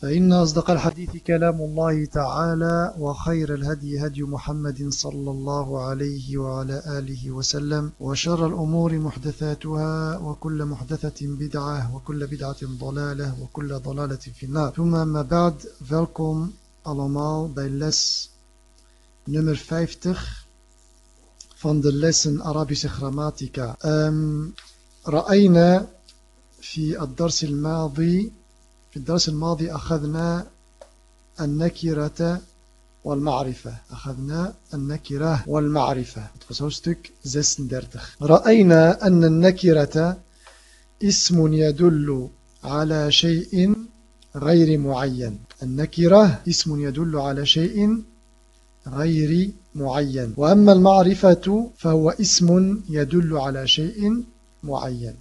فإن أصدق الحديث كلام الله تعالى وخير الهدي هدي محمد صلى الله عليه وعلى آله وسلم وشر الأمور محدثاتها وكل محدثة بدعة وكل بدعة ضلالة وكل ضلالة في النار. ثم ما بعد welkom allemaal bij les nummer 50 van de lessen Arabische grammatica um, رأينا في الدرس الماضي في الدرس الماضي أخذنا النكرة والمعرفة. أخذنا النكرة والمعرفة. فسوستك 36 رأينا أن النكرة اسم يدل على شيء غير معين. النكرة اسم يدل على شيء غير معين. وأما المعرفة فهو اسم يدل على شيء معين.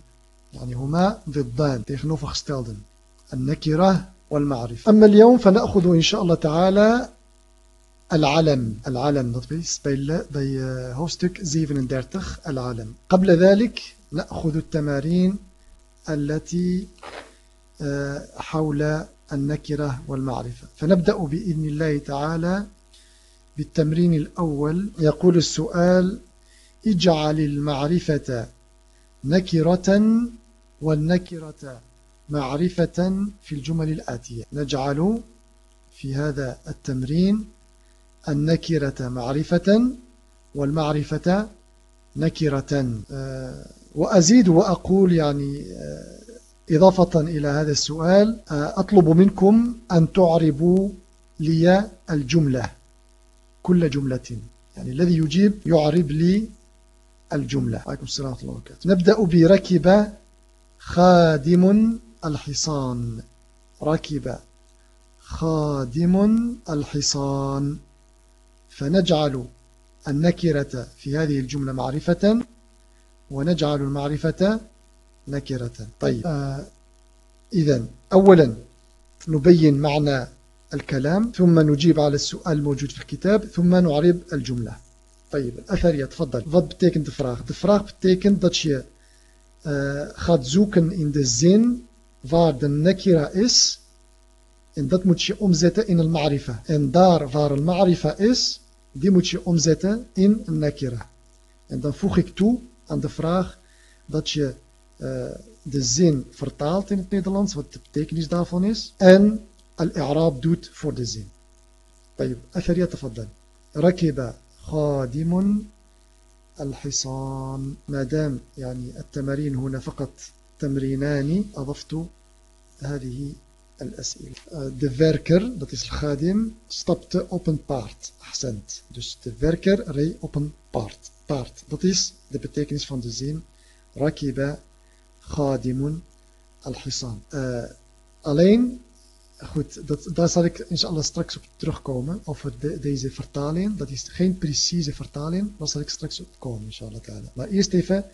يعني هما ضدان. Tegenovergestelden النكرة والمعرفة. أما اليوم فنأخذ إن شاء الله تعالى العلم العلم dat is bij, bij uh, hoofdstuk 37 العلم. قبل ذلك نأخذ التمارين التي uh, حول النكرة والمعرفة. فنبدأ بإذن الله تعالى بالتمرين الأول. يقول السؤال اجعل المعرفة نكرة والنكرة معرفة في الجمل الآتية. نجعل في هذا التمرين النكرة معرفة والمعرفة نكرة. وأزيد وأقول يعني إضافة إلى هذا السؤال أطلب منكم أن تعربوا لي الجملة كل جملة. يعني الذي يجيب يعرب لي الجملة. عليكم السلام ورحمة الله وبركاته. نبدأ بركب خادم الحصان. ركب خادم الحصان. فنجعل النكرة في هذه الجملة معرفة. ونجعل المعرفة نكرة. طيب. آه إذن أولا نبين معنى الكلام ثم نجيب على السؤال الموجود في الكتاب ثم نعرب الجملة. طيب الأثر يتفضل. Wat betekent de vraag? De vraag betekent dat je uh, gaat zoeken in de zin waar de nakira is. En dat moet je omzetten in een marifa. En daar waar een marifa is, die moet je omzetten in een nakira. En dan voeg ik toe aan de vraag dat je uh, de zin vertaalt in het Nederlands, wat de betekenis daarvan is. En al-i'raab doet voor de zin. طيب أثر يتفضل ركب خادم الحصان ما دام يعني التمارين هنا فقط تمرينان أضفت هذه الأسئلة de werker, dat is الخادم stapte op een paard أحسنت dus de werker reed op een paard paard, dat is de betekenis van de zin rakiba khadimun al-hisan uh, alleen goed, dat, daar zal ik inshallah straks op terugkomen over de, deze vertaling. Dat is geen precieze vertaling, daar zal ik straks op komen inshallah ta'ala. Maar eerst even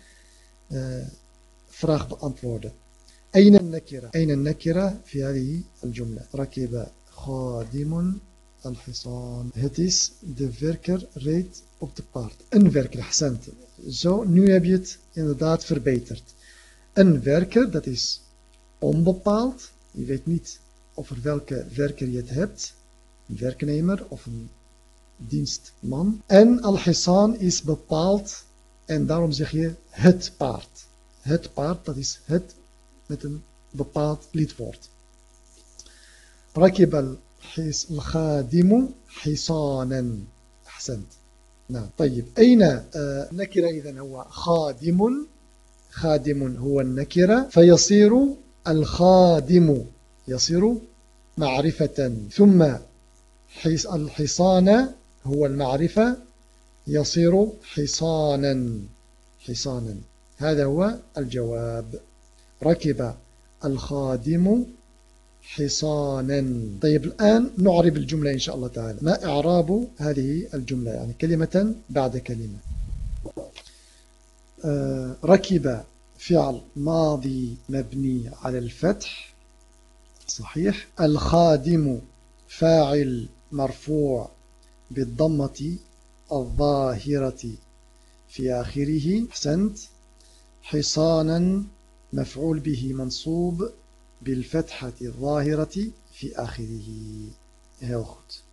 uh, vraag beantwoorden. Een nakira. Een nakira via hadihi al-jumla. Rakiba khadimun al-hisan. Het is de werker reed op de paard. Een werker, hasant. Zo, nu heb je het inderdaad verbeterd. Een werker, dat is onbepaald. Je weet niet over welke werker je het hebt. Een werknemer of een dienstman. En al-hisan is bepaald en daarom zeg je het paard. Het paard, dat is het met een bepaald lidwoord. ركب الخادم حصانا. أحسنت. نعم. طيب. أين آه نكرة إذا هو خادم؟ خادم هو النكرة. فيصير الخادم. يصير معرفة. ثم الحصان هو المعرفة. يصير حصانا. حصانا. هذا هو الجواب. ركب الخادم حصانا. طيب الآن نعرب الجملة إن شاء الله تعالى. ما إعراب هذه الجملة؟ يعني كلمة بعد كلمة. ركب فعل ماضي مبني على الفتح. صحيح. الخادم فاعل مرفوع بالضمة الظاهرة في آخره. حسنت حصانا مفعول به منصوب بالفتحة الظاهرة في آخره heel goed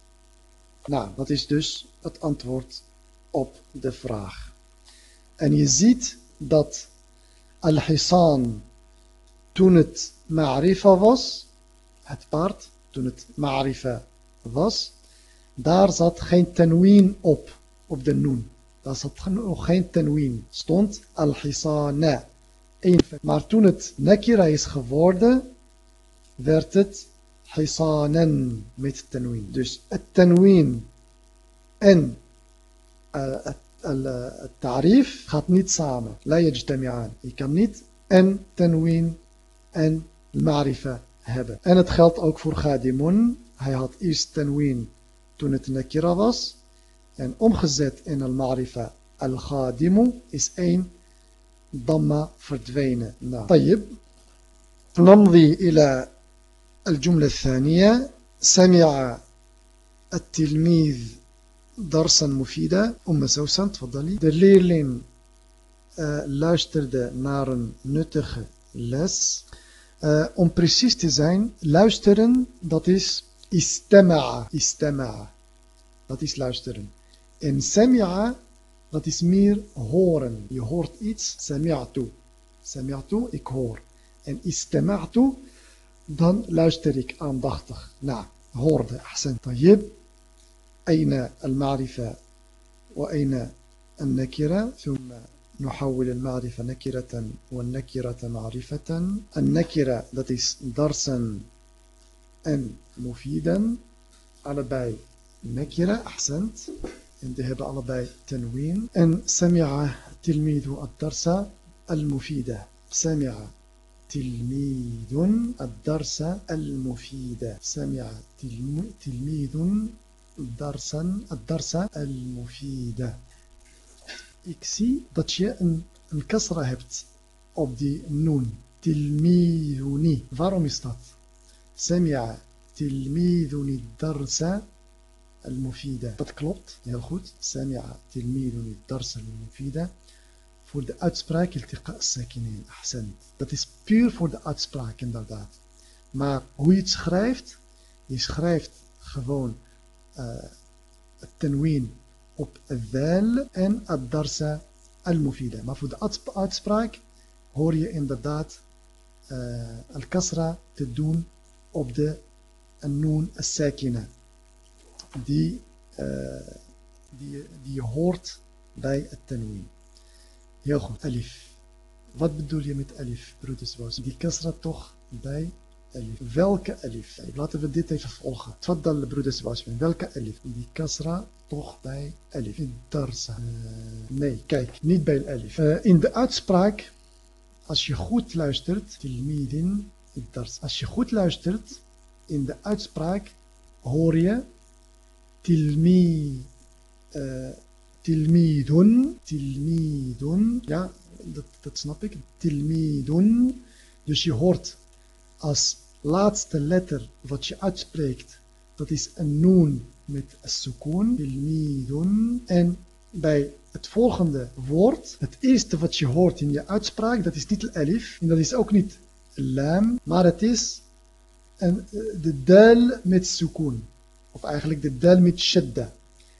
nou dat is dus het antwoord op de vraag en je ziet dat al-Hisan toen het ma'rifa was het paard toen het ma'rifa was daar zat geen tenween op op de noen Daar zat nog geen tenween stond al-Hisana maar toen het nakira is geworden werd het hisanan met tanween. Dus het tanween en het tarif gaat niet samen. La yajtami'an. Je kan niet en tanween en marifa hebben. En het geldt ook voor Gadimun. Hij had eerst tanween toen het nakira was. En omgezet in al-marifa al-Ghadimu is één damma verdwenen. Nou, طيب. نمضي إلى الجملة الثانية سمع التلميذ درسا مفيدا أم سوسن تفضلي De leerling uh, luisterde naar een nuttige les. Uh, om precies te zijn, luisteren, dat is istama'a. Istama'a. Dat is luisteren. En sami'a, dat is meer horen. Je hoort iets, sami'atu. Sami'atu, ik hoor. En istama'tu, dan luister ik aandachtig naar. Hoorde. أحسن طيب أين المعرفة وأين النكرة ثم نحول المعرفة نكرة والنكرة معرفة النكرة dat is درسا en مفيدا allebei نكرة أحسنت en die hebben allebei تنوين en سمع تلميذ الدرس المفيدة سمع تلميذ الدرس المفيد سمع تلميذ درسا الدرس المفيد Ik zie dat je een, een kasra hebt op die noon. Tilmiduni. Waarom is dat? Samia tilmiduni darsa al-mufida. Dat klopt, heel goed. Samia tilmiduni darsa al-mufida. voor de uitspraak iltiqa sakinin. Ahsan. Dat is puur voor de uitspraak inderdaad. Maar hoe je het schrijft, je schrijft gewoon uh, het tenween op al en ad-darsa al-mufida. Maar voor de uitspraak hoor je inderdaad uh, al-kasra te doen op de noon al-sakina. Die, uh, die, die je hoort bij het tenween. Heel goed, alif. Wat bedoel je met alif, broeders Die kasra toch bij alif. Welke alif? Laten we dit even volgen. Tfaddal, broeders Welke alif? Die kasra toch bij alif. In darsa. Uh, nee, kijk, niet bij alif. Uh, in de uitspraak, als je goed luistert, tilmidin, als je goed luistert, in de uitspraak hoor je tilmi, uh, tilmidun, tilmidun, ja, dat, dat snap ik, tilmidun. Dus je hoort als laatste letter wat je uitspreekt, dat is een noon met een sukoon, tilmidun. En bij het volgende woord, het eerste wat je hoort in je uitspraak, dat is niet de alif, en dat is ook niet lam, maar het is een, de dal met sukoon. Of eigenlijk de dal met shadda.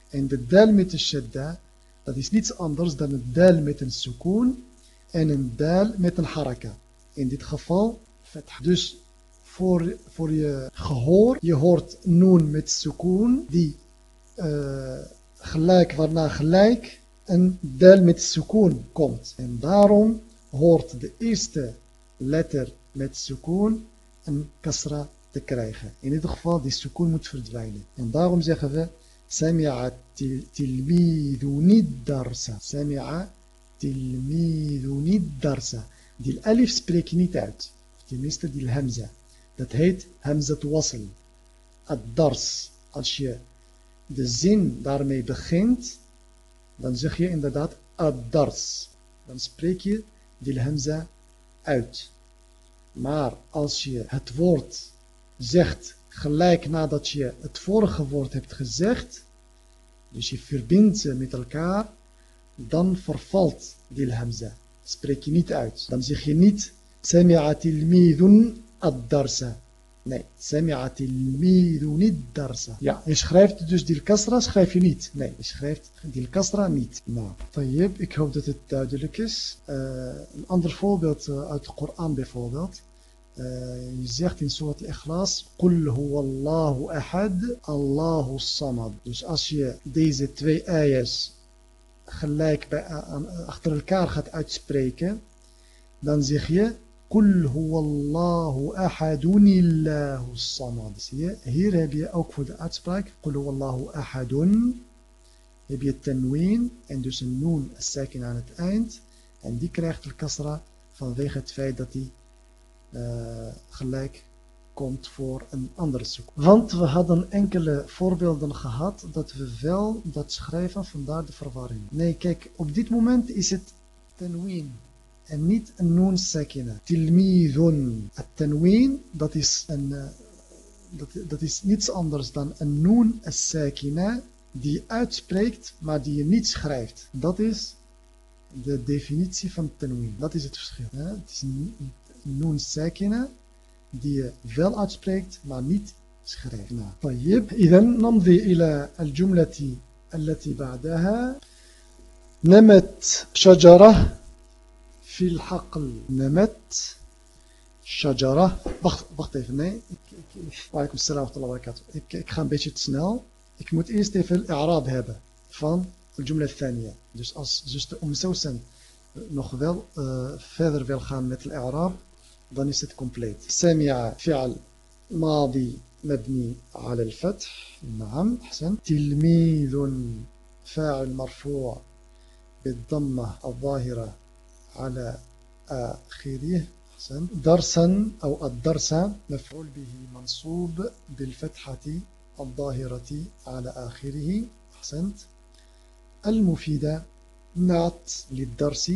En de dal met de shadda, dat is niets anders dan een dal met een sukoon en een dal met een haraka. In dit geval fatha. Dus voor, voor je gehoor, je hoort noon met sukoon, die uh, gelijk waarna gelijk een dal met sukoon komt. En daarom hoort de eerste letter met sukoon een kasra te krijgen. In ieder geval, die sukoon moet verdwijnen. En daarom zeggen we, Samia tilmidunid darsa. Samia niet darsa. Die alif spreek je niet uit. Tenminste, die hamza. Dat heet hamza wasl. Ad-dars. Als je de zin daarmee begint, dan zeg je inderdaad ad-dars. Dan spreek je die hamza uit. Maar als je het woord zegt gelijk nadat je het vorige woord hebt gezegd, dus je verbindt ze met elkaar, dan vervalt die hamza. Spreek je niet uit. Dan zeg je niet, sami'a tilmidun ad-darsa. Nee, sami'a tilmidun ad-darsa. Ja, je schrijft dus dil kasra, schrijf je niet. Nee, je schrijft dil kasra niet. Nou, Tayyip, ik hoop dat het duidelijk is. Eh, een ander voorbeeld eh, uit de Koran bijvoorbeeld. Uh, je zegt in al-Ikhlas قل هو الله أحد الله الصمد Dus als je deze twee ayahs gelijk bij, achter elkaar gaat uitspreken, dan zeg je هو الله أحد الله الصمد zie je hier heb je ook voor de uitspraak هو الله أحد heb je tenween en dus een noon sakin aan het eind en die krijgt de kasra vanwege het feit dat uh, gelijk komt voor een andere zoek. Want we hadden enkele voorbeelden gehad dat we wel dat schrijven, vandaar de verwarring. Nee, kijk, op dit moment is het tenween en niet een noon sakina. Tilmidun. Het tenween, dat is, een, uh, dat, dat is niets anders dan een noon die uitspreekt, maar die je niet schrijft. Dat is de definitie van tenween. Dat is het verschil. Hè? Het is een, noon sakina die wel uitspreekt, maar niet schrijft. طيب إذا نمضي إلى الجملة التي بعدها نمت شجرة في الحقل نمت شجرة wacht, wacht even, nee Walaikum salam wa barakatuh ik, ik ga een beetje te snel ik moet eerst even i'raab hebben van الجملة الثانية dus als zuster Om Sousan nog wel uh, verder wil gaan met الإعراب dan is het compleet. فعل ماضي مبني على الفتح. نعم أحسن. تلميذ فاعل مرفوع بالضمة الظاهرة على آخره. أحسن. درسا أو الدرس مفعول به منصوب بالفتحة الظاهرة على آخره. أحسنت. المفيدة نعت للدرس.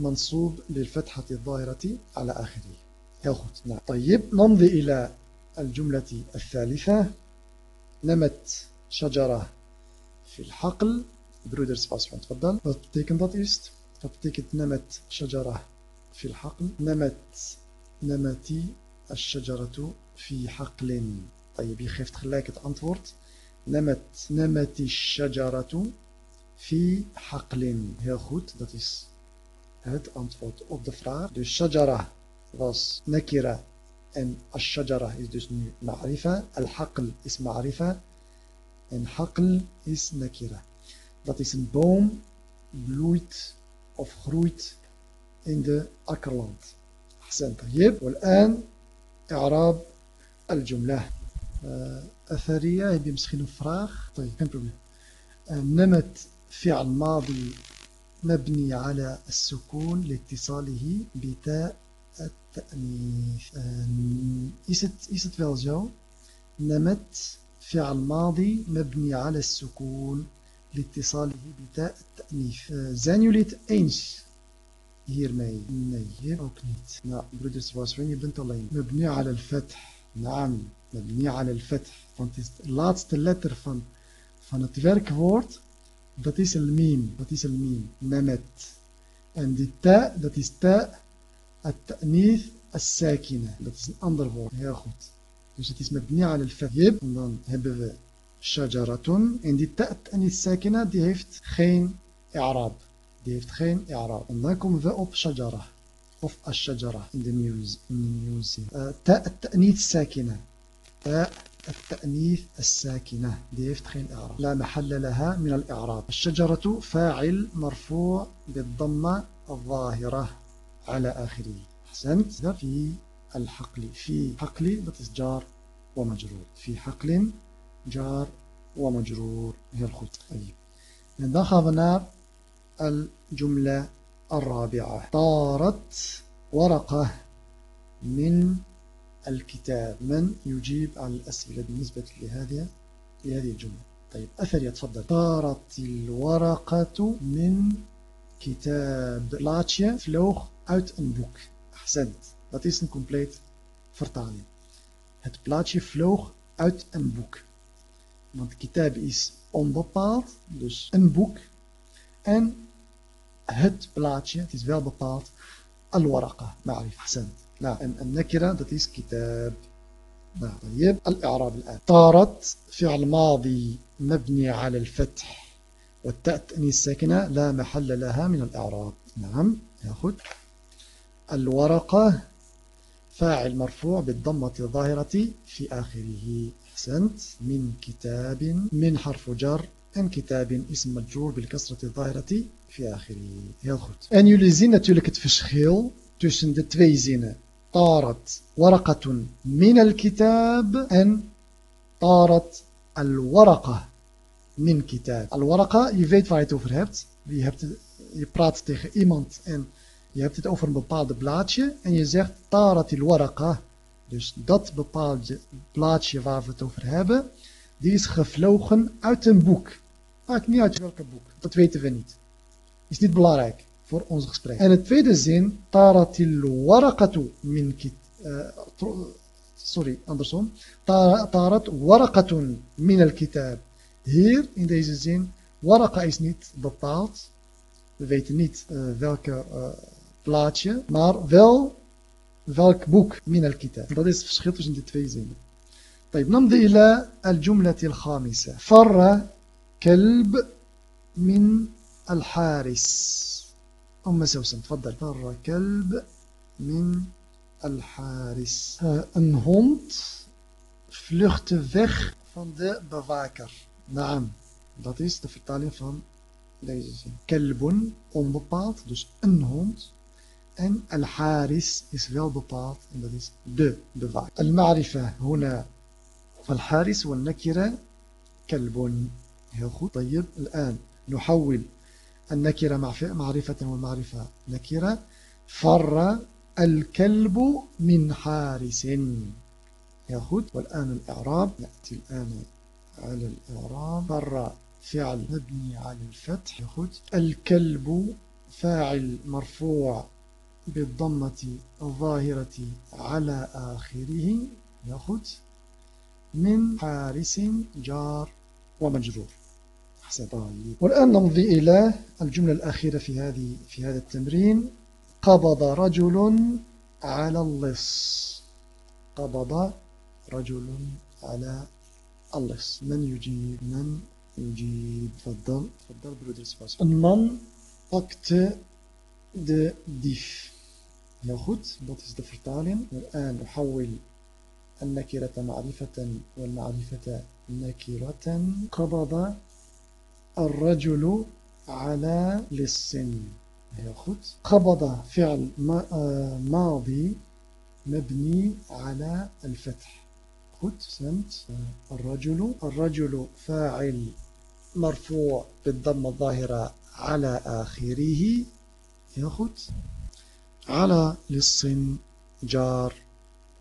منصوب للفتحة الظاهرة على آخره. goed nou, طيب نمضي إلى الجملة الثالثة. نمت شجرة في الحقل. Broeders Pasman تفضل. Wat betekent dat eerst نمت شجرة في الحقل. نمت نمتي الشجرة في حقل. طيب je geeft antwoord نمت نمت الشجرة في حقل. heel goed dat het antwoord op de vraag. Dus shajara was nakira en ash-shajara is dus nu ma'rifa. Al-haql is ma'rifa en haql is nakira. Dat is een boom, bloeit of groeit in de akkerland. أحسن طيب والآن إعراب الجملة أثرية een vraag طيب geen probleem نمت فعل ماضي مبني على السكون لاتصاله بتاء التأنيث. آه، إيست it well نمت فعل ماضي مبني على السكون لاتصاله بتاء التأنيث. آه، زين يوليت إنش. هير ماي نيب أو كنيت نعم برودس واسفين بنت اللين مبني على الفتح. نعم مبني على الفتح. فانتست لاتست لتر فان فان التفرك وورد dat is el miem. Dat is el miem. Nemet. En die ta, dat is ta, at-ta'nith as-sakina. Dat is een ander woord. Heel goed. Dus het is met al al-fathib. En dan hebben we shajaratun. En die ta, at-ta'nith sakina, die heeft geen i'rab. Die heeft geen i'rab. En dan komen we op shajara. Of ash-shajara in de. Uh, ta, at-ta'nith sakina. Ta, التأنيث الساكنة. دي إعراب لا محل لها من الإعراب. الشجرة فاعل مرفوع بالضمة الظاهرة على آخره. أحسنت. في الحقل. في حقل dat جار ومجرور. في حقل جار ومجرور. هي الخط طيب. en الجملة الرابعة. طارت ورقة من الكتاب من يجيب على الأسئلة بالنسبة لهذه لهذه الجملة طيب أثر يتفضل طارت الورقة من. Het plaatje vloog uit een boek. Ahsend. Dat is een compleet vertaling. Het plaatje vloog uit een boek. Want kitab is onbepaald, dus een boek. En het plaatje, het is wel bepaald, al-waraqa, ma'rif, ahsend. En النكرة is kitab. نعم طيب. الإعراب الآن. طارت فعل ماضي مبني على الفتح والتاء الساكنة لا محل لها من الإعراب. نعم ياخذ. الورقة فاعل مرفوع بالضمة الظاهرة في آخره. أحسنت. من كتاب من حرف جر en كتاب اسم مجرور بالكسرة الظاهرة في آخره. heel goed en jullie zien natuurlijk tussen de twee zinnen طارت ورقة من الكتاب en طارت الورقة min kitab. Al-waraqa, je weet waar je het over hebt. Je, hebt het, je praat tegen iemand en je hebt het over een bepaald blaadje en je zegt tarat al-waraqa. Dus dat bepaalde blaadje waar we het over hebben, die is gevlogen uit een boek. Maakt niet uit welke boek, dat weten we niet. Is niet belangrijk voor ons gesprek. En de tweede zin, tarat al-waraqatu min kitab. Uh, sorry, andersom. Tarat waraqatun min al-kitab. Hier in deze zin, waraka is niet bepaald. We weten niet uh, welke uh, plaatje, maar wel welk boek min al-kitab. Dat is het verschil tussen die twee zinnen. طيب نمضي إلى الجملة الخامسة فر كلب من الحارس أم سوسن تفضل فر كلب من الحارس een hond vluchtte weg van de bewaker Naam. Dat is de vertaling van deze zin. Kelbun, onbepaald, dus een hond. En al-haris is wel bepaald en dat is de bewaker. Al-ma'rifa, huna al-haris wal-nakira kelbun. Heel goed. طيب الآن نحول النكرة معرفة والمعرفة نكرة. فر الكلب من حارس. goed والآن الإعراب. نأتي الآن على الإعراب. فر فعل مبني على الفتح. يخد الكلب فاعل مرفوع بالضمة الظاهرة على آخره. يخد من حارس جار ومجرور. أحسن طيب والآن نمضي إلى الجملة الأخيرة في هذه في هذا التمرين قبض رجل على اللص قبض رجل على. Men yujib, men yujib. Tfaddal, tfaddal broeder Spas. Een man pakte de dief. Heel goed, dat is de vertaling. والآن نحول النكرة معرفة والمعرفة نكرة قبض الرجل على لص heel قبض فعل ماضي مبني على الفتح. goed سمت. الرجل. الرجل فاعل مرفوع بالضم الظاهرة على آخره. heel على للصن جار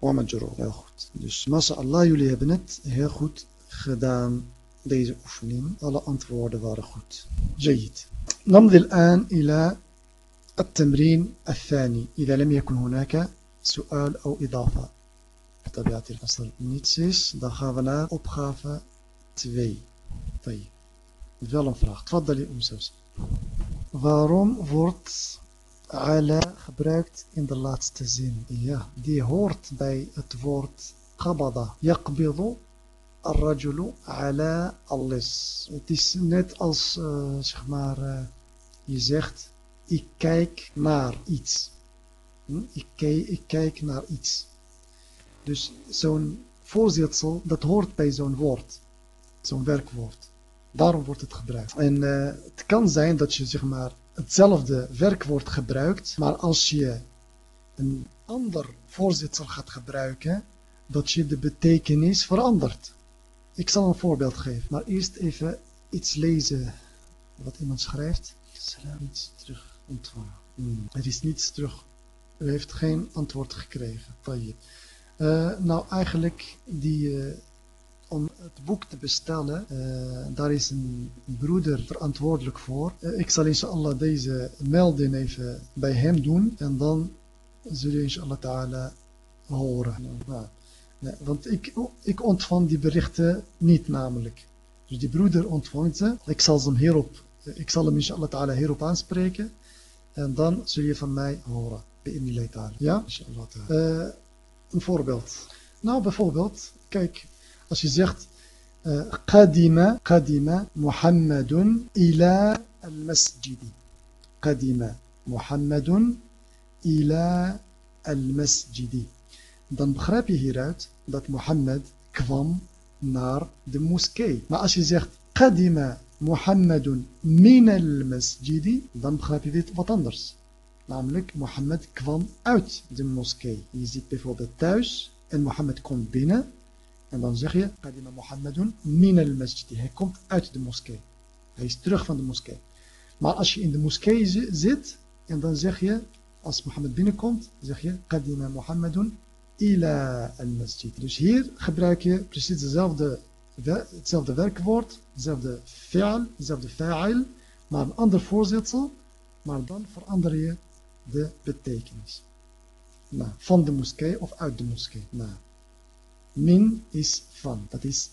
ومجرور. heel goed dus mashallah jullie hebben het heel goed gedaan deze oefening alle antwoorden waren goed جيد نمضي الآن إلى التمرين الثاني إذا لم يكن هناك سؤال أو إضافة بطبيعة er niets is, dan gaan we naar opgave 2. طيب. Wel een vraag. تفضلي أم سوس. Waarom wordt ala gebruikt in de laatste zin? Ja, die hoort bij het woord qabada. Yaqbidu Ar-rajulu ala alles. Het is net als, eh, zeg maar, eh, je zegt, ik kijk naar iets. Hm? Ik, kijk, ik kijk naar iets. Dus zo'n voorzetsel, dat hoort bij zo'n woord. Zo'n werkwoord. Daarom wordt het gebruikt. En eh, het kan zijn dat je, zeg maar, hetzelfde werkwoord gebruikt, maar als je een ander voorzitsel gaat gebruiken, dat je de betekenis verandert. Ik zal een voorbeeld geven, maar eerst even iets lezen wat iemand schrijft. Salam, iets terug ontvangen. Hmm. Er is niets terug. U heeft geen antwoord gekregen. Tayyip. Uh, nou, eigenlijk die uh, om het boek te bestellen. Uh, daar is een broeder verantwoordelijk voor. Uh, ik zal inshallah deze melding even bij hem doen. En dan zul je inshallah ta'ala horen. Nou, Nee, want ik, ik ontvang die berichten niet namelijk. Dus die broeder ontvangt ze. Ik zal, ze hem hierop, ik zal hem inshallah ta'ala hierop aanspreken. En dan zul je van mij horen. Ja? Inshallah ta'ala. Eh, een voorbeeld. Nou, bijvoorbeeld, kijk. Als je zegt... Eh, qadima, qadima Muhammadun ila al-masjidi. Qadima Muhammadun ila al-masjidi dan begrijp je hieruit dat Mohammed kwam naar de moskee. Maar als je zegt, Qadima Mohammedun min al-masjidi, dan begrijp je dit wat anders. Namelijk, Mohammed kwam uit de moskee. Je zit bijvoorbeeld thuis en Mohammed komt binnen. En dan zeg je, Qadima Mohammedun min al-masjidi. Hij komt uit de moskee. Hij is terug van de moskee. Maar als je in de moskee zit en dan zeg je, als Mohammed binnenkomt, zeg je, Qadima Mohammedun ila al masjid. Dus hier gebruik je precies dezelfde, hetzelfde werkwoord, hetzelfde fi'al, hetzelfde fa'il, maar een ander voorzetsel, maar dan verander je de betekenis. Van de moskee of uit de moskee. Min is van. Dat is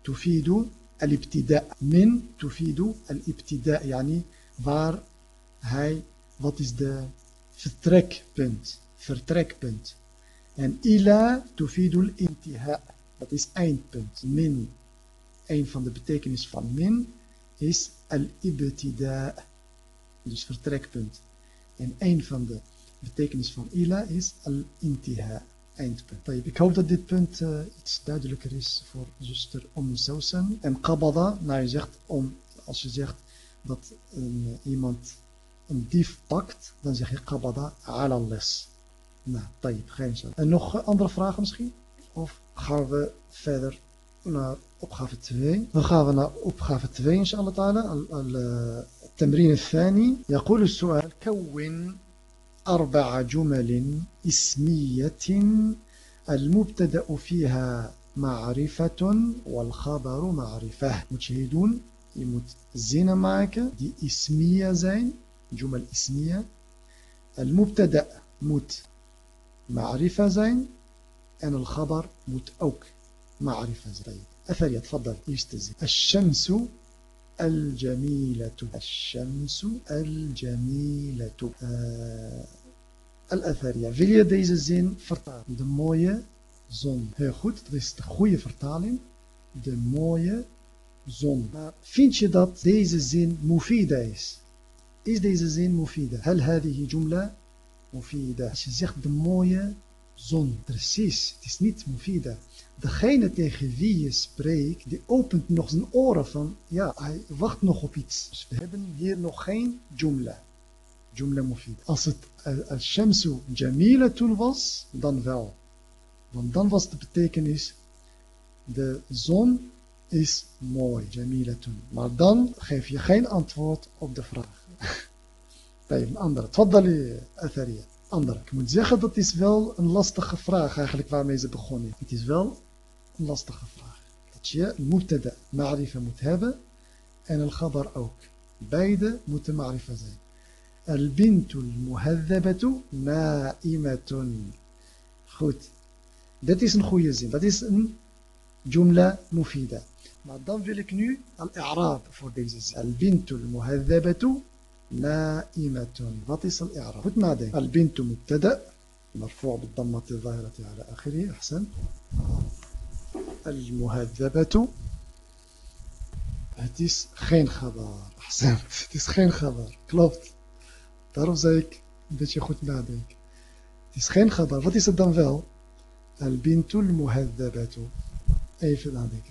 tufidu al-ibtida. Min tufidu al-ibtida. Yani waar hij, wat is de vertrekpunt. Vertrekpunt. En ila tufidu al-intiha. Dat is eindpunt. Min. Een van de betekenis van min is al-ibtida. Dus vertrekpunt. En een van de betekenis van ila is al-intiha. eindpunt. Ik hoop dat dit punt uh, iets duidelijker is voor zuster Om Sousan. En Qabada, nou je zegt, om, als je zegt dat een, iemand een dief pakt, dan zeg je Qabada ala les. Nou, tayyip, geen zo. En nog andere vragen misschien? Of gaan we verder naar opgave 2? Dan gaan we naar opgave 2 inshallah ta'ala. التمرين الثاني يقول السؤال كون أربع جمل اسمية المبتدأ فيها معرفة والخبر معرفة متشهدون يموت الزينة معك دي اسمية زين جمل اسمية المبتدأ موت معرفة زين أن الخبر متأوك. معرفة زين. أثر يتفضل يستزي الشمس الجميلة. الشمس الجميلة. الأثرية فيليا ديز الزين فرطال دموية زون هي خود تغيس تخوي فرطال دي موية زون فينش دات ديز الزين مفيدة is is deze zin مفيدة هل هذه جملة مفيدة? Je zegt de mooie zon. Precies, het is niet مفيدة. Degene tegen wie je spreekt, die opent nog zijn oren van, ja, hij wacht nog op iets. Dus we hebben hier nog geen جملة. Jumla mufida. Als het al-shamsu jamilatun was, dan wel. Want dan was de betekenis, de zon is mooi, jamilatun. Maar dan geef je geen antwoord op de vraag. طيب أندر تفضلي اثريا أندر كنت زيغا دات اس فيل ان لاستيغه فراغ ايغليك وارمي زي بيغوني نلصق اس فيل فراغ تشي مبتدا معرفة متهابه أنا الخبر أوك. بعيدة متمعرفة زين. البنت المهذبة نائمة. خوت. دات اس ان خويا زين. دات اس جملة مفيدة. ما دام فيلك نو الاعراب فور ديزيز البنت المهذبة نائمة غطس الإعراب. البنت مبتدأ. مرفوع بالضمة الظاهرة على آخره. أحسن. المهذبة. هتيس خين خبر أحسن. هتيس خين خبر كلوبت تعرف زيك. بيتش يخوت نادك هتيس خين خبر غطس الدنفال. البنت المهذبة. أي في نادك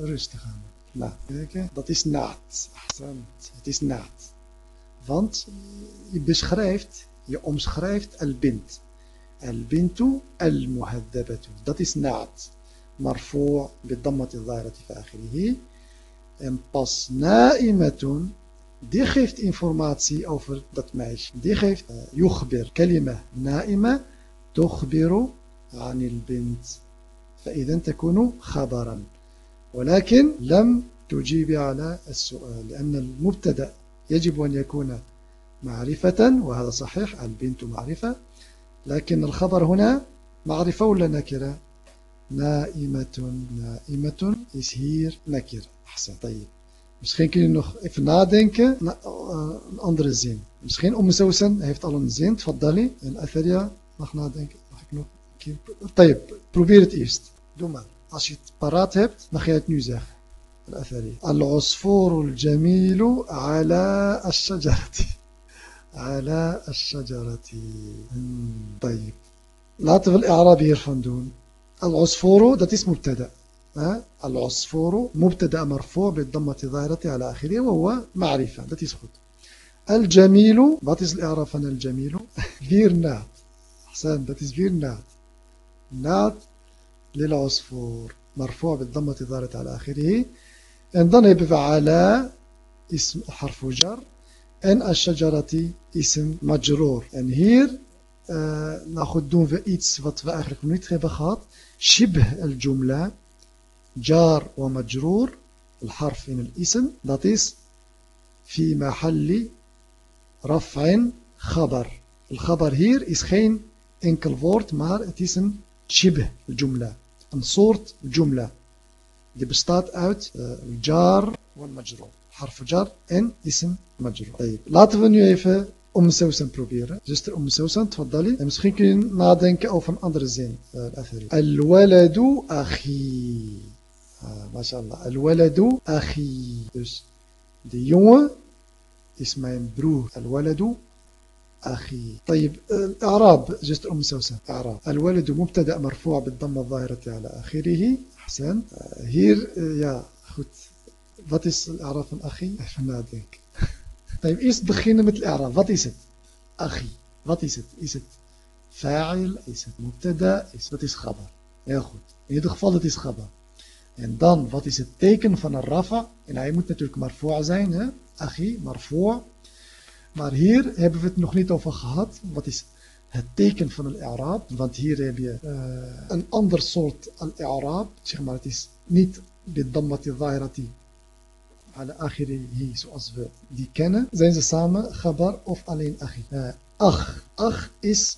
رشتخان لا. هيك. غطس نعت. أحسن. هتيس نعت. Want je beschrijft, je omschrijft al-bint. Al-bintu al-muhaddabatu. Dat is naad. مرفوع بالضمة الظاهرة في آخره en pas na'imatun die geeft informatie over dat meisje die geeft yukhbir kalima na'ima tukhbiru anil bint فإذا تكون خبرا ولكن لم تجيب على السؤال لأن المبتدا يجب أن يكون معرفة وهذا صحيح البنت معرفة لكن الخبر هنا معرفة ولا نكرة؟ نائمة نائمة إسهير نكرة. أحسن طيب. مسخين كنين نخ إف نادنك أندر الزين. مسخين أم سوسن هيفت ألون الزين تفضلي. الأثرية نخ طيب. بروبيرت إيست دوما. أشيت بارات هبت نخيات نيو الأثري العصفور الجميل على الشجرة. على الشجرة. طيب. laten we الإعراب hiervan doen العصفور dat is مبتدأ. العصفور مبتدأ مرفوع بالضمة الظاهرة على آخره وهو معرفة. is goed الجميل wat الإعراب van الجميل. Weer naad أحسن. dat weer naad naad للعصفور. مرفوع بالضمة الظاهرة على آخره. En dan hebben we على اسم حرف جر en الشجرة اسم مجرور en hier uh, nou goed doen we iets wat we eigenlijk niet hebben gehad شبه الجملة جار ومجرور الحرف من الاسم dat is في محل رفع خبر الخبر hier is geen enkel woord maar het is een shibh الجملة een soort جملة die bestaat uit uh, jar والمجرور حرف جار en مجرور طيب laten we nu even Om Sousan proberen. Zuster Om Sousan, tfaddali. En misschien kun je nadenken over een andere zin. Al-waladu akhi. MashaAllah. Al-waladu akhi. Dus de jongen is mijn broer. Al-waladu أخي طيب الإعراب جست أم سوسة إعراب الولد مبتدأ مرفوع بالضمة الظاهرة على آخره Ahsan. Eh, hier, eh, ja, goed. Wat is de Araf van Achi? Even nadenken. Nou, eerst beginnen met de ara Wat is het? Achi. Wat is het? Is het fa'il? Is het mubtada? Is, wat is khabar? Heel goed. In ieder geval, het is khabar. En dan, wat is het teken van een rafa? En hij moet natuurlijk marfu' zijn, hè? Achi, voor. Maar hier hebben we het nog niet over gehad. Wat is het teken van een i'raab? Want hier heb je uh, een ander soort al-i'raab. Zeg maar, het is niet de dammati zahirati ala akhirihi zoals we die kennen. Zijn ze samen gabar of alleen achi? Uh, ach. Ach is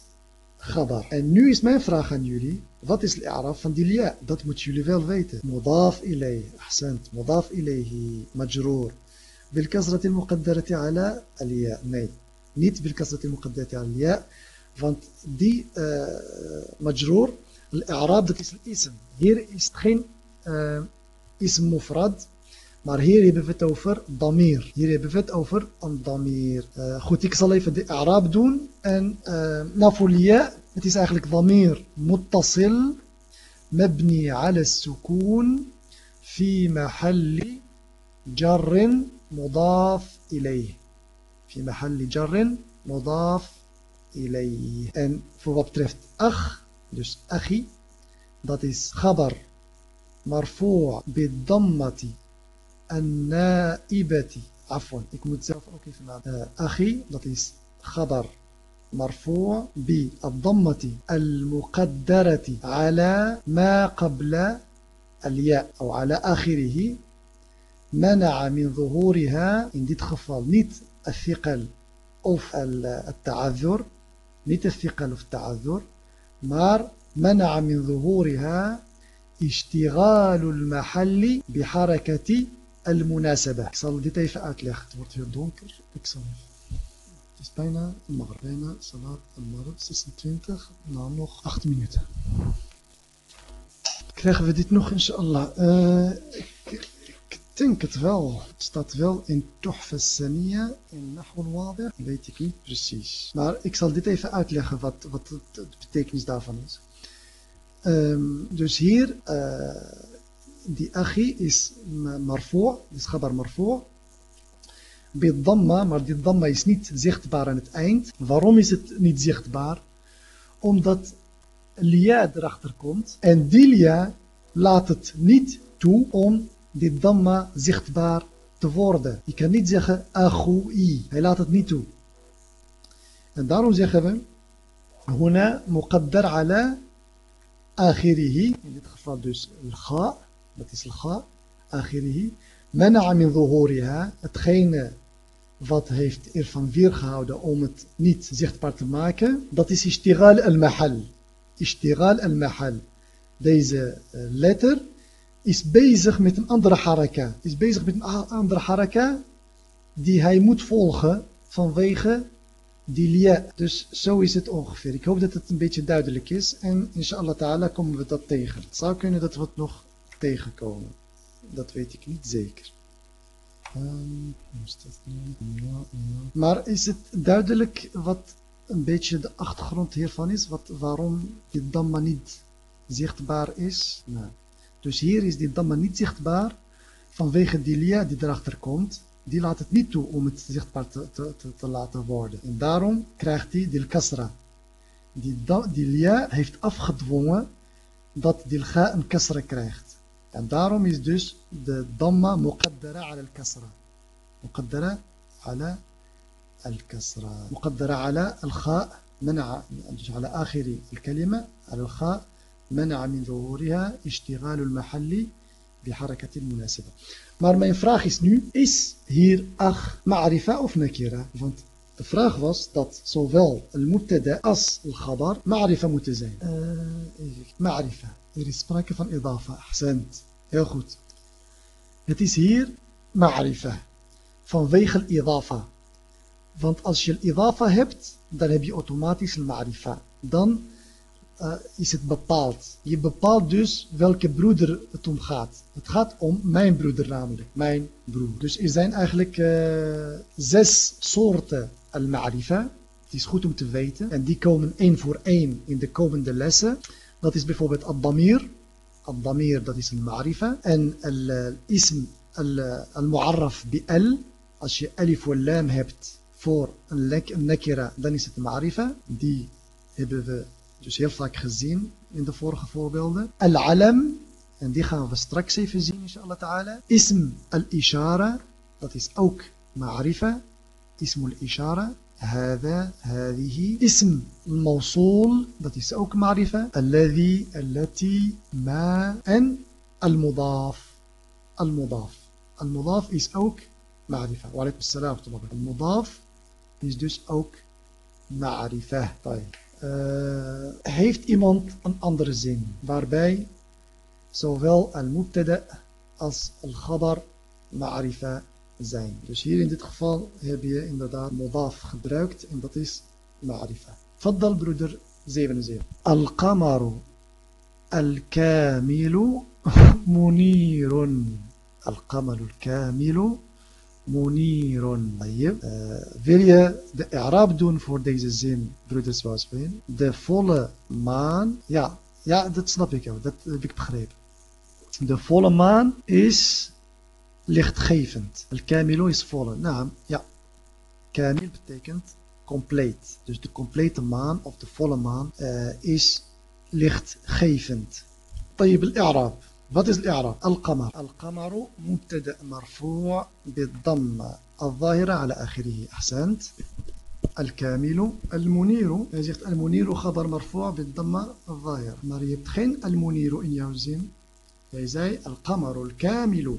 gabar. En nu is mijn vraag aan jullie. Wat is الإعراب van die lia? Dat moeten jullie wel weten. مضاف إليه أحسنت مضاف إليه مجرور بالكسرة المقدرة على الياء nee niet بالكسرة المقدرة على الياء Want die uh, مجرور الإعراب dat is الاسم hier is het geen uh, ism mufrad maar hier hebben we het over damir hier hebben we het over een damir uh, goed ik zal even de i'raab doen en uh, nou voor lia Het is eigenlijk ضمير متصل مبني على السكون في محل جر مضاف إليه في محل جر مضاف إليه. En voor wat betreft أخ dus أخي dat is خبر مرفوع بالضمة النائبة عفوا ik moet zelf ook even nadenken أخي dat is خبر مرفوع بالضمة المقدرة على ما قبل الياء أو على آخره منع من ظهورها in dit geval niet الثقل of التعذر niet الثقل of التعذر maar منع من ظهورها اشتغال المحل بحركة المناسبة ik zal dit even uitleggen het wordt heel donker ik zal even is bijna Maghrib. Bijna Salat al-Maghrib 26. Nou, nog 8 minuten. Krijgen we dit nog, inshallah? Uh, ik denk het wel. Het staat wel in Tuhfa in Nahul. Weet ik niet precies. Maar ik zal dit even uitleggen wat, wat de betekenis daarvan is. Um, dus hier, uh, die achi is marfu', is khabar marfu' Bidamma, maar die damma is niet zichtbaar aan het eind. Waarom is het niet zichtbaar? Omdat lia erachter komt. En die lia laat het niet toe om dit Dhamma zichtbaar te worden. Je kan niet zeggen agui. Hij laat het niet toe. En daarom zeggen we Huna muqaddar ala akhirihi. In dit geval dus Lcha. Dat is Lcha. Akhirihi. Mana'a min zuhuriha. Hetgene wat heeft ervan weergehouden om het niet zichtbaar te maken. Dat is ishtigal al-mahal. Ishtigal al-mahal. Deze eh, letter is bezig met een andere haraka. Is bezig met een andere haraka die hij moet volgen vanwege die lia. Dus zo is het ongeveer. Ik hoop dat het een beetje duidelijk is. En inshallah ta'ala komen we dat tegen. Het zou kunnen dat we het nog tegenkomen. Dat weet ik niet zeker. Um, maar is het duidelijk wat een beetje de achtergrond hiervan is? Wat, waarom dit damma niet zichtbaar is? Nou, dus hier is dit damma niet zichtbaar vanwege die lia die erachter komt die laat het niet toe om het zichtbaar te, te, te, te laten worden. En daarom krijgt hij dil kasra. Die, die lia heeft afgedwongen dat dil ga een kasra krijgt. En daarom is dus de damma muqaddara ala al-kasra. Muqaddara ala al-kasra. Muqaddara ala al-kha منع على آخر الكلمة على الخاء منع من ظهورها اشتغال المحل بحركة المناسبة Maar mijn vraag is nu, is hier ach ma'rifa of nakira? Want de vraag was dat zowel al-mubtada als al-khabar ma'rifa moeten zijn. Uh, ma'rifa. Er is sprake van idafa. Ahsend. Heel goed. Het is hier ma'rifa. Vanwege al-idafa. Want als je al-idafa hebt, dan heb je automatisch al-ma'rifa. Dan uh, is het bepaald. Je bepaalt dus welke broeder het om gaat. Het gaat om mijn broeder namelijk, mijn broer. Dus er zijn eigenlijk uh, zes soorten al-ma'rifa. Het is goed om te weten. En die komen één voor één in de komende lessen. Dat is bijvoorbeeld al-damir. Al-damir, dat is een ma'rifa. En al-ism al-mu'arraf bi-al. Als je alif wa lam hebt voor een nakira, dan is het ma'rifa. Die hebben we dus heel vaak gezien in de vorige voorbeelden. Al-alam, en die gaan we straks even zien inshallah ta'ala. Ism al-ishara, dat is ook ma'rifa. Ism al-ishara. هذا هذه اسم الموصول dat is ook معرفة الذي التي ما en المضاف المضاف المضاف is ook معرفة وعليكم السلام ورحمة المضاف is dus ook معرفة طيب uh, heeft iemand een andere zin waarbij zowel al-mubtada als al-khabar ma'rifa zijn. Dus hier in dit geval heb je inderdaad modaf gebruikt en dat is ma'rifa. Faddal broeder 77. Al-qamaru al-kamilu munirun. Al-qamaru al-kamilu eh, wil je de Arab doen voor deze zin, broeders Wousbeen? De volle maan, ja, ja, dat snap ik ook, dat heb ik begrepen. De volle maan is lichtgevend. Al-Kamilu is volle. Nou, ja. Kamil betekent compleet. Dus de complete maan of de volle maan eh, is lichtgevend. Tayyib al-Arab. Wat is الإعراب القمر القمر مبتدأ مرفوع بالضمة الظاهرة على آخره أحسنت الكامل المنير zegt المنير خبر مرفوع بالضمة الظاهرة hebt geen المنير zin jij zei القمر الكامل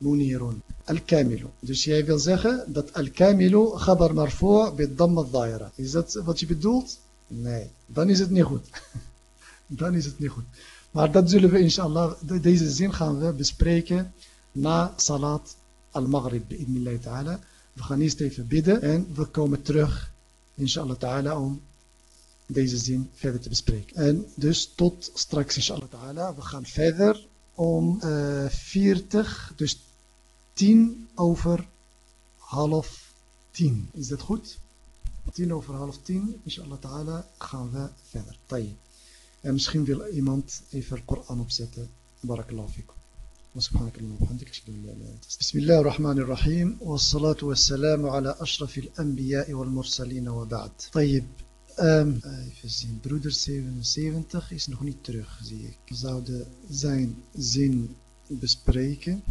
منير الكامل dus jij wil zeggen dat الكامل خبر مرفوع بالضمة الظاهرة dan is het niet goed dan is het niet goed Maar dat zullen we inshallah, deze zin gaan we bespreken na salat al-maghrib. We gaan eerst even bidden en we komen terug, inshallah ta'ala, om deze zin verder te bespreken. En dus tot straks, inshallah ta'ala. We gaan verder om uh, 40, dus 10 over half 10. Is dat goed? 10 over half 10, inshallah ta'ala, gaan we verder. Tayyip. En misschien wil iemand even de Koran opzetten. Barakallahu fikum. وسبحانك اللهم وبحمدك اشهد ان لا اله الا انت بسم الله الرحمن الرحيم والصلاه والسلام على اشرف الانبياء والمرسلين وبعد طيب um, even zien broeder 77 is nog niet terug zie ik we zouden zijn zin bespreken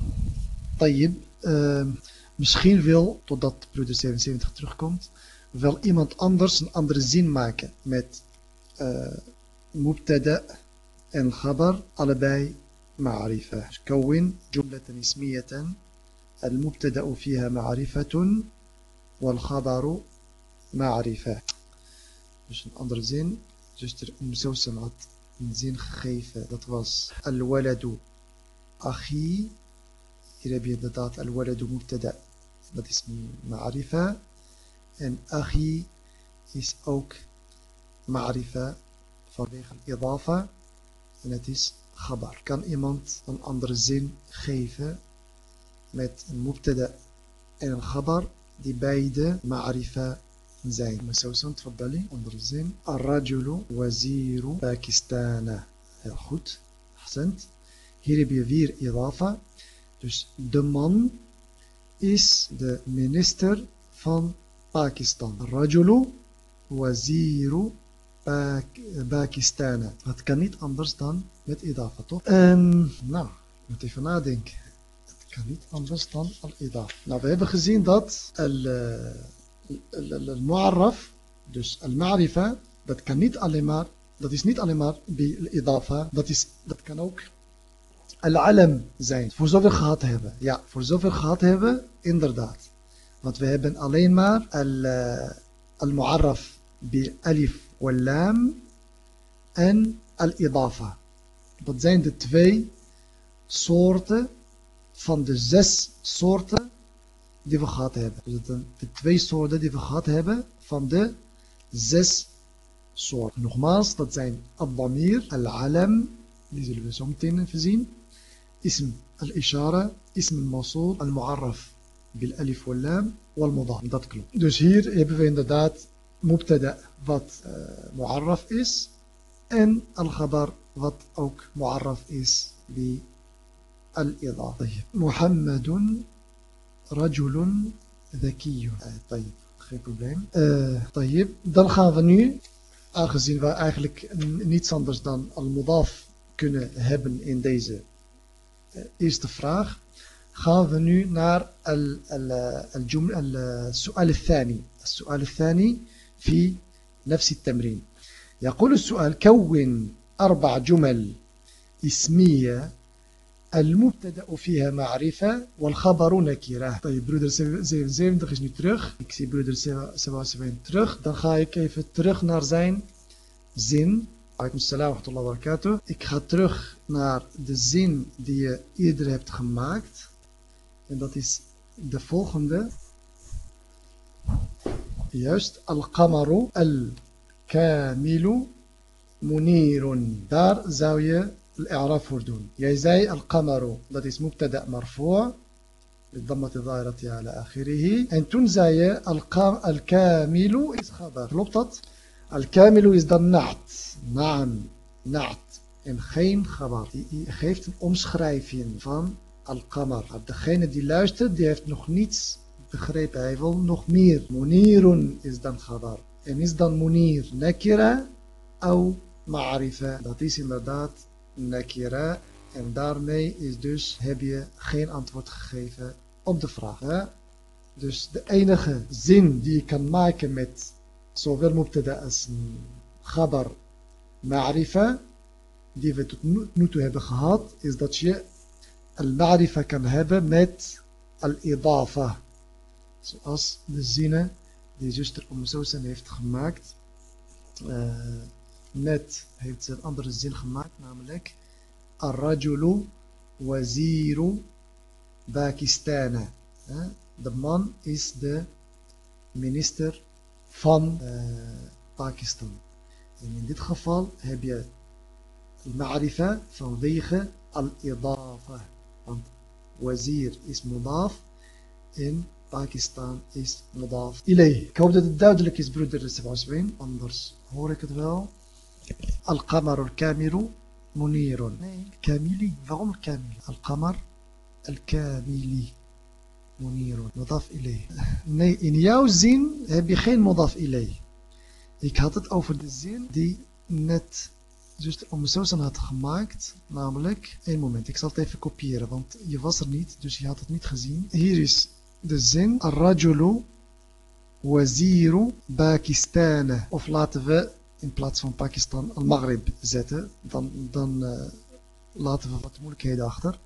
طيب um, misschien wil totdat broeder 77 terugkomt wel iemand anders een andere zin maken met uh, مبتدأ الخبر الباي معرفة. كون جملة اسمية المبتدأ فيها معرفة والخبر معرفة. باش انظر زين جستر ام سوسمات زين خايفة. دات واس الولد أخي. يربي دات الولد مبتدأ. دات اسم معرفة. ان أخي is ook معرفة. Vanwege idafa. En het is khabar. Kan iemand een andere zin geven met een mubtada en een khabar die beide ma'arifa zijn. Masausan, tfaddali, andere zin. Ar-rajulu waziru Pakistan. Heel goed. Hier heb je weer idafa. Dus de man is de minister van Pakistan. Rajulu waziru eh, Pakistanen. Dat kan niet anders dan met idafa, toch? En, nou, moet even nadenken. Het kan niet anders dan al-idafa. Nou, we hebben gezien dat al-mu'arraf, eh, dus al-ma'rifa, dat kan niet alleen maar, dat is niet alleen maar bij idafa. dat, is, dat kan ook al-alam zijn. Voor zoveel gehad hebben. Ja, voor zoveel gehad hebben, inderdaad. Want we hebben alleen maar al-mu'arraf eh, bij alif wal-lam en al-idafa dat zijn de twee soorten van de zes soorten die we gehad hebben. Dus de twee soorten die we gehad hebben van de zes soorten. Nogmaals, dat zijn al-damir, al-alam, die zullen we zo meteen zien. Ism al-ishara, ism al-masul, al-mu'arraf, bil-alif wal-lam, wal-mudaf. Dat klopt. Dus hier hebben we inderdaad mubtada, wat uh, mu'arraf is, en al-khabar, wat ook mu'arraf is, bij al-idaf. Muhammadun rajulun zakiyun. طيب, geen probleem. Uh, طيب, dan gaan we nu, aangezien we eigenlijk niets anders dan al-mudaf kunnen hebben in deze uh, eerste vraag, gaan we nu naar السؤال الثاني السؤال الثاني في نفس التمرين. يقول السؤال كون أربع جمل اسمية المبتدأ فيها معرفة والخبر نكرة. طيب برودر 77 دخشني ترخ؟ اكسي برودر 77 ترخ. دخاي كيف ترخ نار زين؟ زين. عليكم السلام ورحمة الله وبركاته. إك خا ترخ نار دي زين دي ايدر هبت خماكت ان دات اس دي juist al-qamaru al-kamilu munirun daar zou je الإعراب فردون Jij zei al-qamaru, dat is mubtada marfu' بالضمة الظاهرة على آخره en toen zei je al-kamilu is khabar klopt dat? al-kamilu is dan na't naam, na't en geen khabar die geeft een omschrijving van al-qamar degene die luistert die heeft nog niets begrepen hij wil nog meer munirun is dan khabar en is dan munir nakira au ma'arifa dat is inderdaad nakira. En daarmee is dus, heb je geen antwoord gegeven op de vraag. Hè? Dus de enige zin die je kan maken met zowel mubtada als khabar ma'rifa, die we tot nu toe hebben gehad, is dat je al-ma'rifa kan hebben met al-idafa. Zoals de zinnen die zuster Omzozen heeft gemaakt. Uh, net heeft ze een andere zin gemaakt, namelijk Ar-rajulu waziru Pakistan. De man is de minister van uh, Pakistan. En in dit geval heb je al-ma'rifa vanwege al-idafa. Want wazir is mudaf en Pakistan is modaf ilay. Ik hoop dat het duidelijk is, broeder Sebaswin, anders hoor ik het wel. Al-Qamar al-Kamiru munirun. Nee, Kamili. Waarom Kamili? Al-Qamar al-Kamili munirun. Modaf ilay. Nee, in jouw zin heb je geen modaf ilay. Ik had het over de zin die net zuster zin had gemaakt, namelijk, één moment, ik zal het even kopiëren, want je was er niet, dus je had het niet gezien. Hier is de zin الرجل وزير باكستان of laten we in plaats van Pakistan al-Maghrib zetten, dan, dan uh, laten we wat moeilijkheden achter.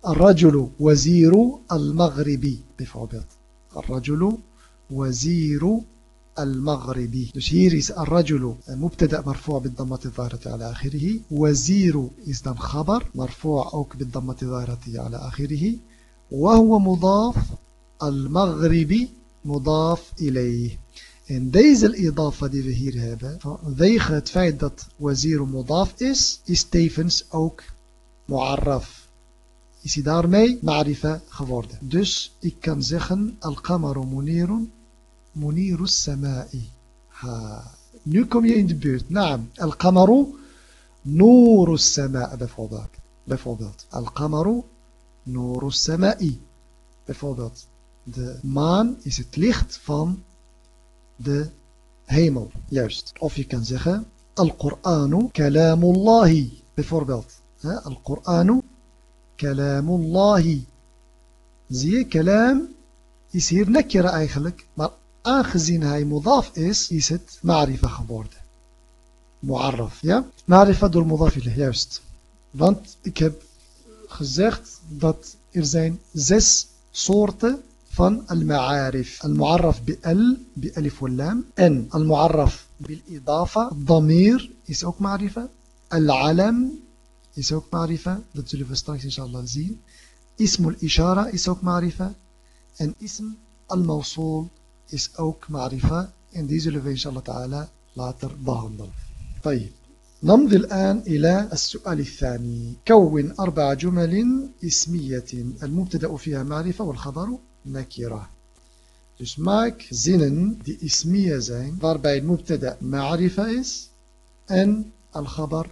Al-Rajulu waziru al-Maghribi bijvoorbeeld. Al-Rajulu waziru المغربي dus hier is الرجل مبتدا مرفوع بالضمة الظاهرة على آخره وزير is dan خبر مرفوع ook بالضمة الظاهرة على آخره وهو مضاف المغربي مضاف إليه En deze idafa die we hier hebben, vanwege het feit dat wazir mudaf is, is tevens ook mu'arraf. Is hij daarmee ma'rifa geworden. Dus ik kan zeggen, al-qamaru munirun, muniru samai. Nu kom je in de buurt. Naam, al-qamaru, nuru samai bijvoorbeeld. Bijvoorbeeld, al-qamaru, nuru samai. Bijvoorbeeld, de maan is het licht van de hemel. Juist. Of je kan zeggen, Al-Qur'anu kalamullahi. Bijvoorbeeld. Al-Qur'anu kalamullahi. Zie je, kalam is hier nakira eigenlijk. Maar aangezien hij mudaf is, is het ma'rifa geworden. Mu'arraf, ja? Ma'rifa door mudaf juist. Want ik heb gezegd dat er zijn zes soorten van al-ma'arif. Al-mu'arraf bi-al, bi-alif wal-lam. En al-mu'arraf bil-idafa. Damir is ook ma'rifa. Al-alam is ook ma'rifa. Dat zullen we straks inshallah zien. Ism al-ishara is ook ma'rifa. En ism al-mawsul is ook ma'rifa. En die zullen we inshallah ta'ala later behandelen. طيب نمضي الآن إلى السؤال الثاني كون أربع جمل اسمية المبتدأ فيها معرفة والخبر نكرة. Dus زينن دي اسمية زين. Zijn, waarbij het mubtada ma'rifa is en al-khabar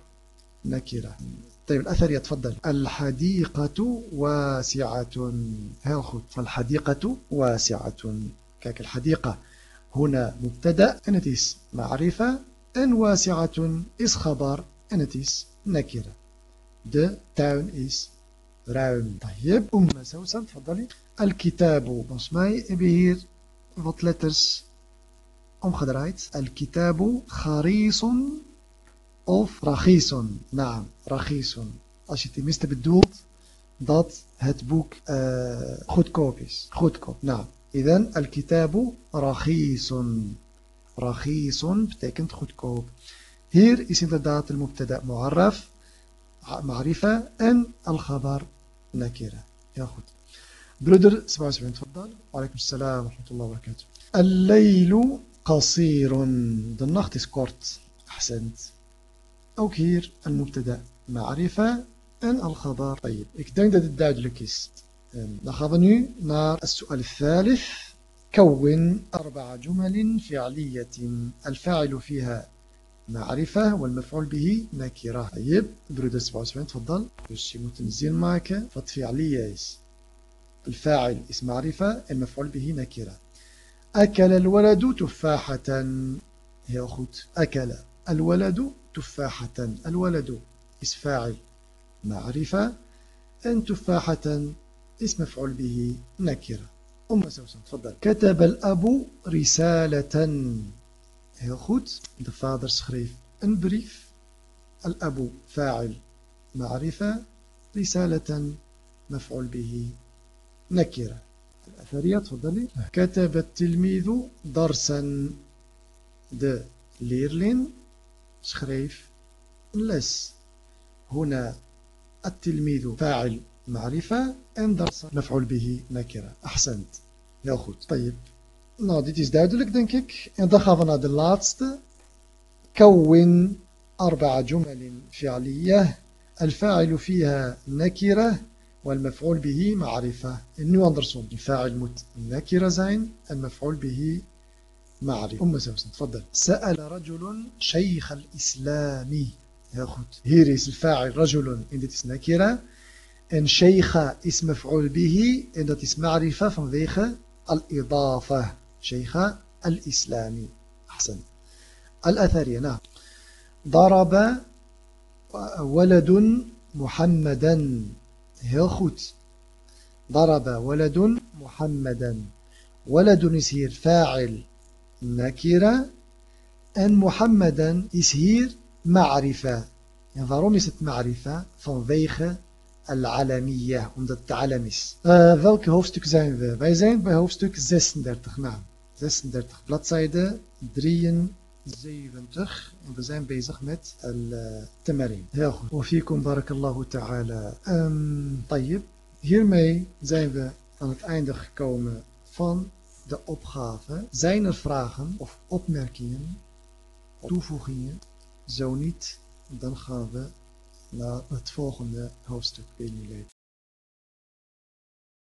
طيب الأثر يتفضل. الحديقة واسعة. هل خد فالحديقة واسعة. كاك الحديقة. هنا مبتدأ أنتيس. معرفة أن واسعة إس خبر. أنتيس نكرة. The town is round. طيب أم سوسن تفضلي. Al-Kitabu. Volgens mij hebben we hier wat letters omgedraaid. Al-Kitabu Kharisun of Rachisun. Naam, Rachisun. Als je tenminste bedoelt dat het boek uh, goedkoop is. Goedkoop. Nou, dan Al-Kitabu Rachisun. Rachisun betekent goedkoop. Hier is inderdaad de mubtada mu'arraf, ma'rifa en al-khabar nakira. Heel goed. برودر 77 تفضل. وعليكم السلام ورحمة الله وبركاته. الليل قصير. De nacht kort أحسنت. ook hier المبتدأ. معرفة en الخبر. طيب ik denk dat het duidelijk naar السؤال الثالث. كون أربع جمل فعلية الفاعل فيها معرفة والمفعول به نكرة. طيب برودر 77 تفضل. Dus je moet een zin الفاعل اسم معرفة المفعول به نكرة. أكل الولد تفاحة. heel goed أكل الولد تفاحة. الولد اسم فاعل معرفة أن تفاحة اسم مفعول به نكرة. أم سوسن تفضل. كتب الأب رسالة. heel goed de vader schreef een brief. الأب فاعل معرفة رسالة مفعول به نكرة. الأثرية تفضلي. كتب التلميذ درسا de leerling schreef les هنا التلميذ فاعل معرفة en درسا مفعول به نكرة. أحسنت. heel goed طيب. nou dit is duidelijk denk ik en dan gaan كون أربع جمل فعلية. الفاعل فيها نكرة. والمفعول به معرفة. nu andersom الفاعل moet نكرة zijn en مفعول به معرفة. أم سوسن تفضل. سأل رجل شيخ الإسلام. goed hier is الفاعل رجل dit is نكرة en شيخ is مفعول به dat is معرفة. Vanwege الإضافة. شيخ الإسلام. أحسن. الأثرية نعم ضرب ولد محمدا. Heel goed. Daraba waladun Muhammadan. Waladun is hier fa'il nakira. En Mohammedan is hier ma'rifa. En waarom is het ma'rifa? Vanwege al-alamiyah, omdat het alam is. Uh, welke hoofdstuk zijn we? Wij zijn bij hoofdstuk 36. Nou, 36, bladzijde 73. En we zijn bezig met al-tamarin. Heel goed. Wafikum barakallahu ta'ala. Um, tayyib. Hiermee zijn we aan het einde gekomen van de opgave. Zijn er vragen of opmerkingen, toevoegingen? Zo niet, dan gaan we naar het volgende hoofdstuk.